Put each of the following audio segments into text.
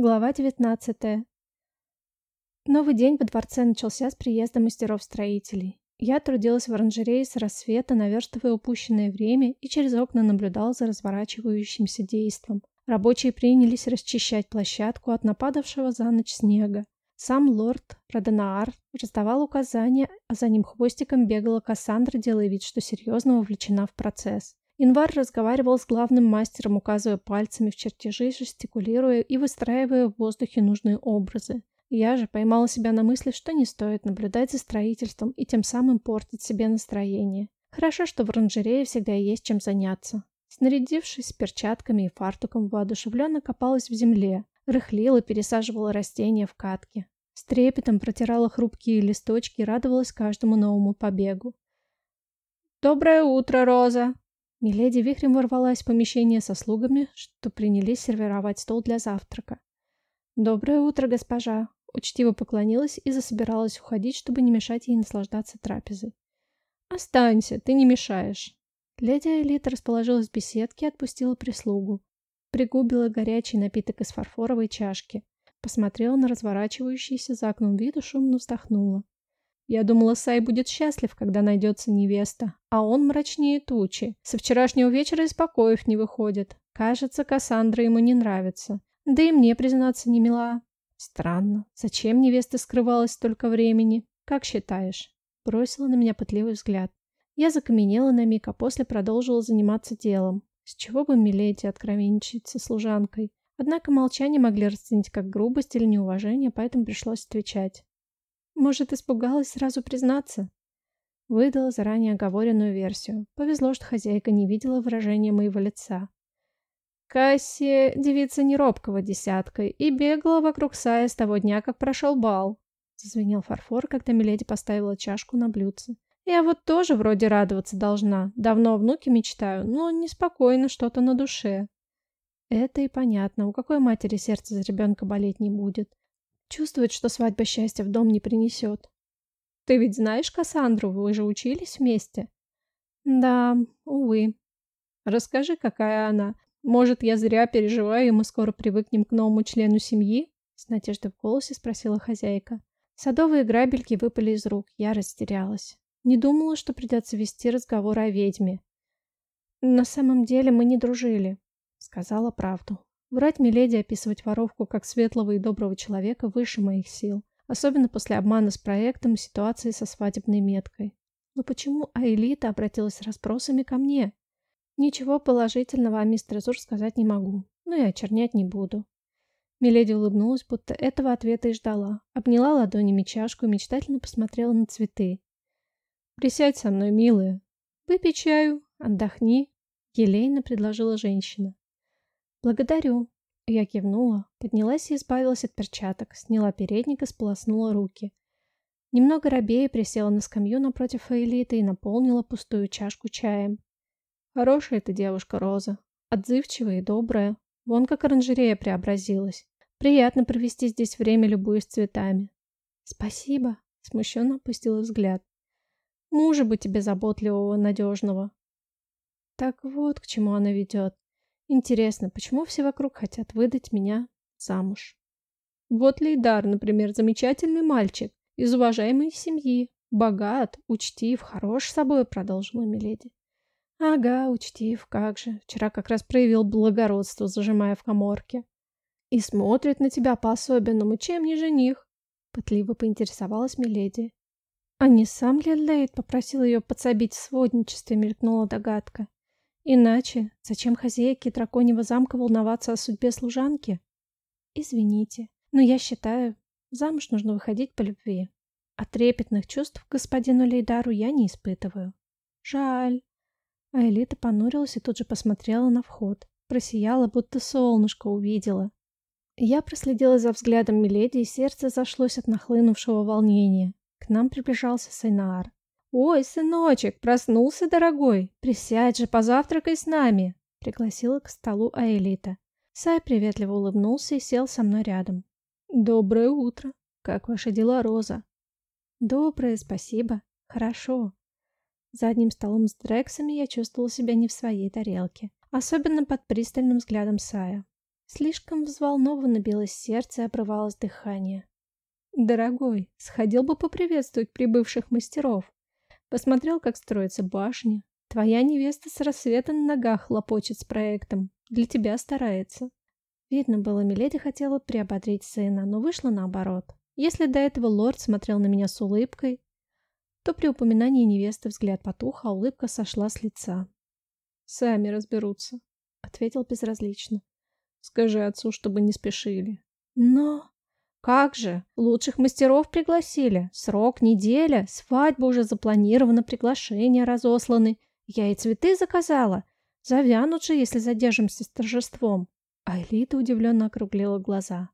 Глава 19. Новый день во дворце начался с приезда мастеров-строителей. Я трудилась в оранжерее с рассвета, наверстывая упущенное время, и через окна наблюдал за разворачивающимся действом. Рабочие принялись расчищать площадку от нападавшего за ночь снега. Сам лорд Радонаар раздавал указания, а за ним хвостиком бегала Кассандра, делая вид, что серьезно увлечена в процесс. Инвар разговаривал с главным мастером, указывая пальцами в чертежи, жестикулируя и выстраивая в воздухе нужные образы. Я же поймала себя на мысли, что не стоит наблюдать за строительством и тем самым портить себе настроение. Хорошо, что в оранжерее всегда есть чем заняться. Снарядившись перчатками и фартуком, воодушевленно копалась в земле, рыхлила, пересаживала растения в катки. С трепетом протирала хрупкие листочки и радовалась каждому новому побегу. «Доброе утро, Роза!» Миледи вихрем ворвалась в помещение со слугами, что принялись сервировать стол для завтрака. «Доброе утро, госпожа!» Учтиво поклонилась и засобиралась уходить, чтобы не мешать ей наслаждаться трапезой. «Останься, ты не мешаешь!» Леди Элита расположилась в беседке и отпустила прислугу. Пригубила горячий напиток из фарфоровой чашки. Посмотрела на разворачивающийся за окном вид и шумно вздохнула. Я думала, Сай будет счастлив, когда найдется невеста, а он мрачнее тучи. Со вчерашнего вечера из покоев не выходит. Кажется, Кассандра ему не нравится. Да и мне, признаться, не мила. Странно. Зачем невеста скрывалась столько времени? Как считаешь? Бросила на меня пытливый взгляд. Я закаменела на миг, а после продолжила заниматься делом. С чего бы Миледи откровенничать со служанкой? Однако молчание могли расценить как грубость или неуважение, поэтому пришлось отвечать. Может, испугалась сразу признаться? Выдала заранее оговоренную версию. Повезло, что хозяйка не видела выражения моего лица. Касси девица неробкого десятка и бегала вокруг Сая с того дня, как прошел бал. Зазвенел фарфор, когда Миледи поставила чашку на блюдце. Я вот тоже вроде радоваться должна. Давно о внуке мечтаю, но неспокойно что-то на душе. Это и понятно. У какой матери сердце за ребенка болеть не будет? Чувствует, что свадьба счастья в дом не принесет. Ты ведь знаешь Кассандру, вы же учились вместе? Да, увы. Расскажи, какая она. Может, я зря переживаю, и мы скоро привыкнем к новому члену семьи? С надеждой в голосе спросила хозяйка. Садовые грабельки выпали из рук. Я растерялась. Не думала, что придется вести разговор о ведьме. На самом деле мы не дружили. Сказала правду. Врать Миледи, описывать воровку как светлого и доброго человека выше моих сил. Особенно после обмана с проектом и ситуации со свадебной меткой. Но почему Аэлита обратилась с расспросами ко мне? Ничего положительного о мистер Зур сказать не могу. Но и очернять не буду. Миледи улыбнулась, будто этого ответа и ждала. Обняла ладонями чашку и мечтательно посмотрела на цветы. «Присядь со мной, милая. Выпей чаю, отдохни», — елейно предложила женщина. «Благодарю». Я кивнула, поднялась и избавилась от перчаток, сняла передник и сполоснула руки. Немного робея присела на скамью напротив Элиты и наполнила пустую чашку чаем. Хорошая ты девушка, Роза. Отзывчивая и добрая. Вон как оранжерея преобразилась. Приятно провести здесь время, любуясь цветами. Спасибо. Смущенно опустила взгляд. Мужа бы тебе заботливого, надежного. Так вот, к чему она ведет. Интересно, почему все вокруг хотят выдать меня замуж? Вот Лейдар, например, замечательный мальчик, из уважаемой семьи, богат, учтив, хорош собой, продолжила Миледи. Ага, учтив, как же. Вчера как раз проявил благородство, зажимая в коморке. И смотрит на тебя по-особенному, чем не жених. Пытливо поинтересовалась Миледи. А не сам ли Лейд попросил ее подсобить в сводничестве, мелькнула догадка. Иначе зачем хозяйке драконьего замка волноваться о судьбе служанки? Извините, но я считаю, замуж нужно выходить по любви. А трепетных чувств господину Лейдару я не испытываю. Жаль. А Элита понурилась и тут же посмотрела на вход. Просияла, будто солнышко увидела. Я проследила за взглядом Миледи, и сердце зашлось от нахлынувшего волнения. К нам приближался Сайнаар. «Ой, сыночек, проснулся, дорогой? Присядь же, позавтракай с нами!» Пригласила к столу Аэлита. Сай приветливо улыбнулся и сел со мной рядом. «Доброе утро! Как ваша дела, Роза?» «Доброе, спасибо. Хорошо». За одним столом с Дрексами я чувствовала себя не в своей тарелке. Особенно под пристальным взглядом Сая. Слишком взволнованно билось сердце и обрывалось дыхание. «Дорогой, сходил бы поприветствовать прибывших мастеров. Посмотрел, как строится башня. Твоя невеста с рассвета на ногах хлопочет с проектом. Для тебя старается». Видно было, Миледи хотела приободрить сына, но вышло наоборот. Если до этого лорд смотрел на меня с улыбкой, то при упоминании невесты взгляд потух, а улыбка сошла с лица. «Сами разберутся», — ответил безразлично. Скажи отцу, чтобы не спешили. Но... Как же? Лучших мастеров пригласили. Срок неделя, свадьба уже запланирована, приглашения разосланы. Я и цветы заказала. Завянут же, если задержимся с торжеством. Айлита удивленно округлила глаза.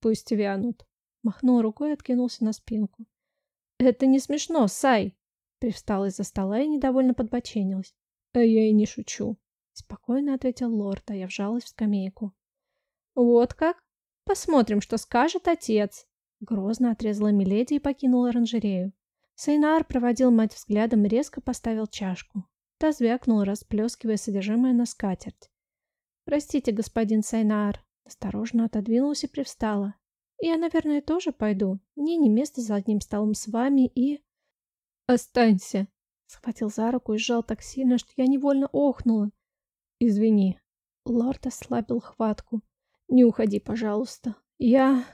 Пусть вянут. Махнул рукой и откинулся на спинку. Это не смешно, Сай. Привстала из-за стола и недовольно подбоченилась. А я и не шучу. Спокойно ответил лорд, а я вжалась в скамейку. «Вот как? Посмотрим, что скажет отец!» Грозно отрезала Миледи и покинула оранжерею. Сейнар проводил мать взглядом и резко поставил чашку. Та звякнула, расплескивая содержимое на скатерть. «Простите, господин Сайнар», осторожно отодвинулась и привстала. «Я, наверное, тоже пойду. Мне не место за одним столом с вами и...» «Останься!» Схватил за руку и сжал так сильно, что я невольно охнула. «Извини». Лорд ослабил хватку. «Не уходи, пожалуйста. Я...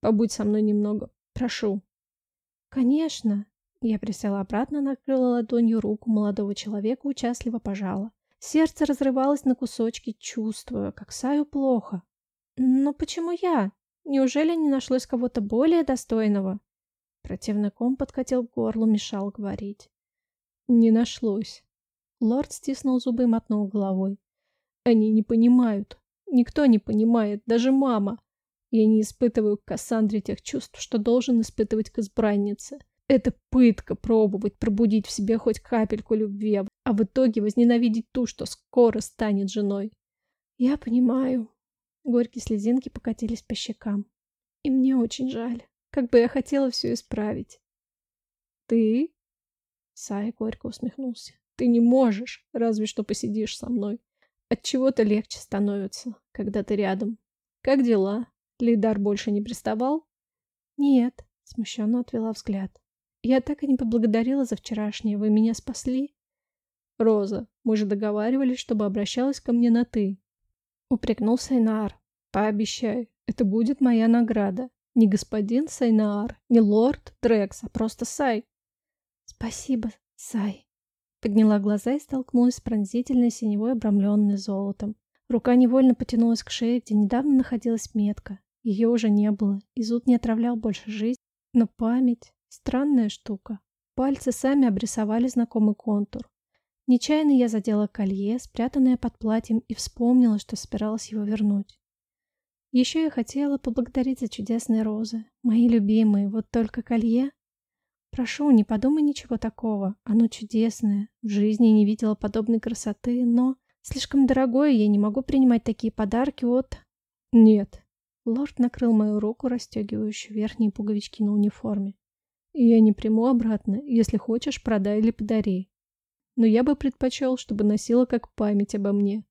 Побудь со мной немного. Прошу». «Конечно». Я присела обратно, накрыла ладонью руку молодого человека, участливо пожала. Сердце разрывалось на кусочки, чувствуя, как Саю плохо. «Но почему я? Неужели не нашлось кого-то более достойного?» Противный ком подкатил к горлу, мешал говорить. «Не нашлось». Лорд стиснул зубы и мотнул головой. Они не понимают. Никто не понимает, даже мама. Я не испытываю к Кассандре тех чувств, что должен испытывать к избраннице. Это пытка пробовать пробудить в себе хоть капельку любви, а в итоге возненавидеть ту, что скоро станет женой. Я понимаю. Горькие слезинки покатились по щекам. И мне очень жаль. Как бы я хотела все исправить. Ты? Сай горько усмехнулся. Ты не можешь, разве что посидишь со мной. От чего-то легче становится, когда ты рядом. Как дела? Лидар больше не приставал? Нет, смущенно отвела взгляд. Я так и не поблагодарила за вчерашнее. Вы меня спасли. Роза, мы же договаривались, чтобы обращалась ко мне на «ты». Упрекнул Сайнаар. Пообещай, это будет моя награда. Не господин Сайнаар, не лорд Дрекс, а просто Сай. Спасибо, Сай. Подняла глаза и столкнулась с пронзительной синевой, обрамленной золотом. Рука невольно потянулась к шее, где недавно находилась метка. Ее уже не было, и зуд не отравлял больше жизнь. Но память — странная штука. Пальцы сами обрисовали знакомый контур. Нечаянно я задела колье, спрятанное под платьем, и вспомнила, что собиралась его вернуть. Еще я хотела поблагодарить за чудесные розы. Мои любимые, вот только колье Прошу, не подумай ничего такого. Оно чудесное. В жизни не видела подобной красоты, но... Слишком дорогое, я не могу принимать такие подарки от... Нет. Лорд накрыл мою руку, расстегивающую верхние пуговички на униформе. Я не приму обратно. Если хочешь, продай или подари. Но я бы предпочел, чтобы носила как память обо мне.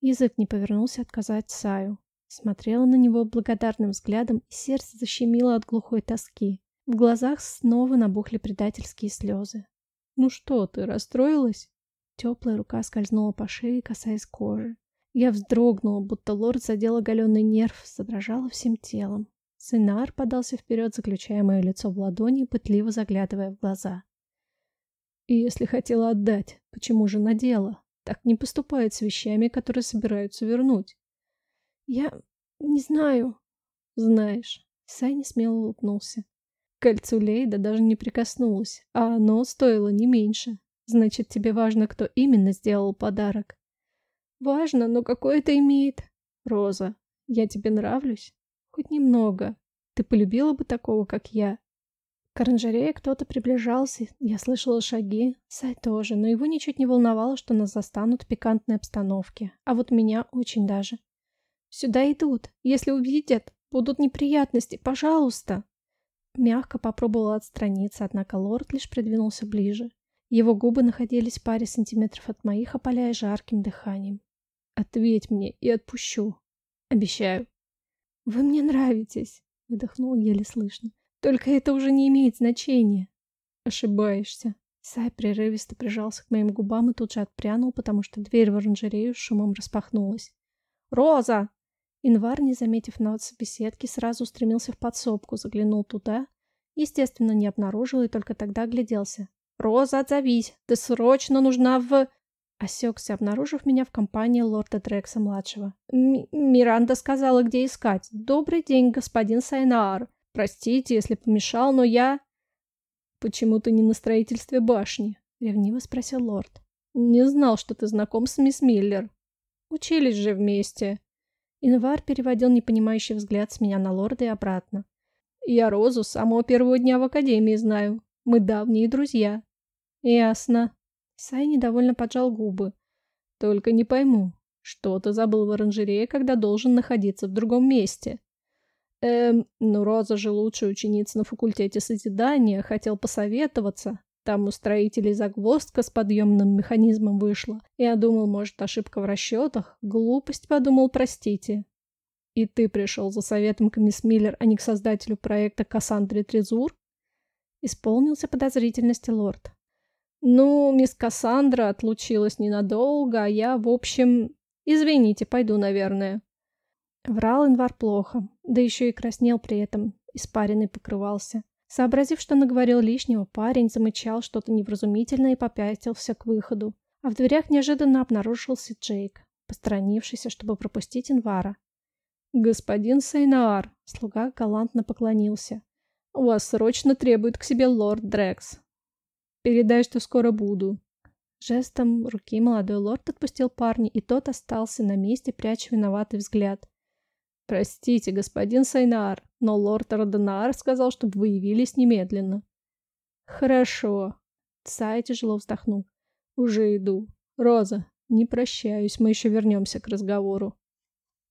Язык не повернулся отказать Саю. Смотрела на него благодарным взглядом, и сердце защемило от глухой тоски. В глазах снова набухли предательские слезы. «Ну что ты, расстроилась?» Теплая рука скользнула по шее, касаясь кожи. Я вздрогнула, будто лорд задел оголенный нерв, задрожала всем телом. Сынар подался вперед, заключая мое лицо в ладони, пытливо заглядывая в глаза. «И если хотела отдать, почему же надела? Так не поступает с вещами, которые собираются вернуть». «Я... не знаю». «Знаешь». Сай не смело улыбнулся. Кольцу Лейда даже не прикоснулась, а оно стоило не меньше. Значит, тебе важно, кто именно сделал подарок. Важно, но какое это имеет? Роза, я тебе нравлюсь? Хоть немного. Ты полюбила бы такого, как я? К оранжерее кто-то приближался, я слышала шаги, Сай тоже, но его ничуть не волновало, что нас застанут в пикантной обстановке, а вот меня очень даже. Сюда идут, если увидят, будут неприятности, пожалуйста. Мягко попробовала отстраниться, однако лорд лишь придвинулся ближе. Его губы находились в паре сантиметров от моих, опаляя жарким дыханием. «Ответь мне и отпущу». Обещаю. Вы мне нравитесь, выдохнул еле слышно. Только это уже не имеет значения. Ошибаешься. Сай прерывисто прижался к моим губам и тут же отпрянул, потому что дверь в оранжерею с шумом распахнулась. «Роза!» Инвар, не заметив нас в беседке, сразу устремился в подсобку, заглянул туда. Естественно, не обнаружил и только тогда огляделся. «Роза, отзовись! Ты срочно нужна в...» Осекся, обнаружив меня в компании лорда Дрекса-младшего. «Миранда сказала, где искать. Добрый день, господин Сайнаар. Простите, если помешал, но я...» «Почему ты не на строительстве башни?» — ревниво спросил лорд. «Не знал, что ты знаком с мисс Миллер. Учились же вместе». Инвар переводил непонимающий взгляд с меня на лорда и обратно. «Я Розу с самого первого дня в академии знаю. Мы давние друзья». «Ясно». Сай недовольно поджал губы. «Только не пойму, что ты забыл в оранжерее, когда должен находиться в другом месте?» Эм, ну Роза же лучшая ученица на факультете созидания, хотел посоветоваться. Там у строителей загвоздка с подъемным механизмом вышла. Я думал, может, ошибка в расчетах. Глупость подумал, простите. И ты пришел за советом к мисс Миллер, а не к создателю проекта Кассандре Трезур? Исполнился подозрительности лорд. Ну, мисс Кассандра отлучилась ненадолго, а я, в общем... Извините, пойду, наверное. Врал Инвар плохо, да еще и краснел при этом, испаренный покрывался. Сообразив, что наговорил лишнего, парень замычал что-то невразумительное и попятился к выходу. А в дверях неожиданно обнаружился Джейк, посторонившийся, чтобы пропустить Инвара. «Господин Сайнаар», — слуга галантно поклонился, — «вас срочно требует к себе лорд Дрекс. Передай, что скоро буду». Жестом руки молодой лорд отпустил парня, и тот остался на месте, пряча виноватый взгляд. «Простите, господин Сайнар, но лорд Роденар сказал, чтобы вы явились немедленно». «Хорошо». Цай тяжело вздохнул. «Уже иду. Роза, не прощаюсь, мы еще вернемся к разговору».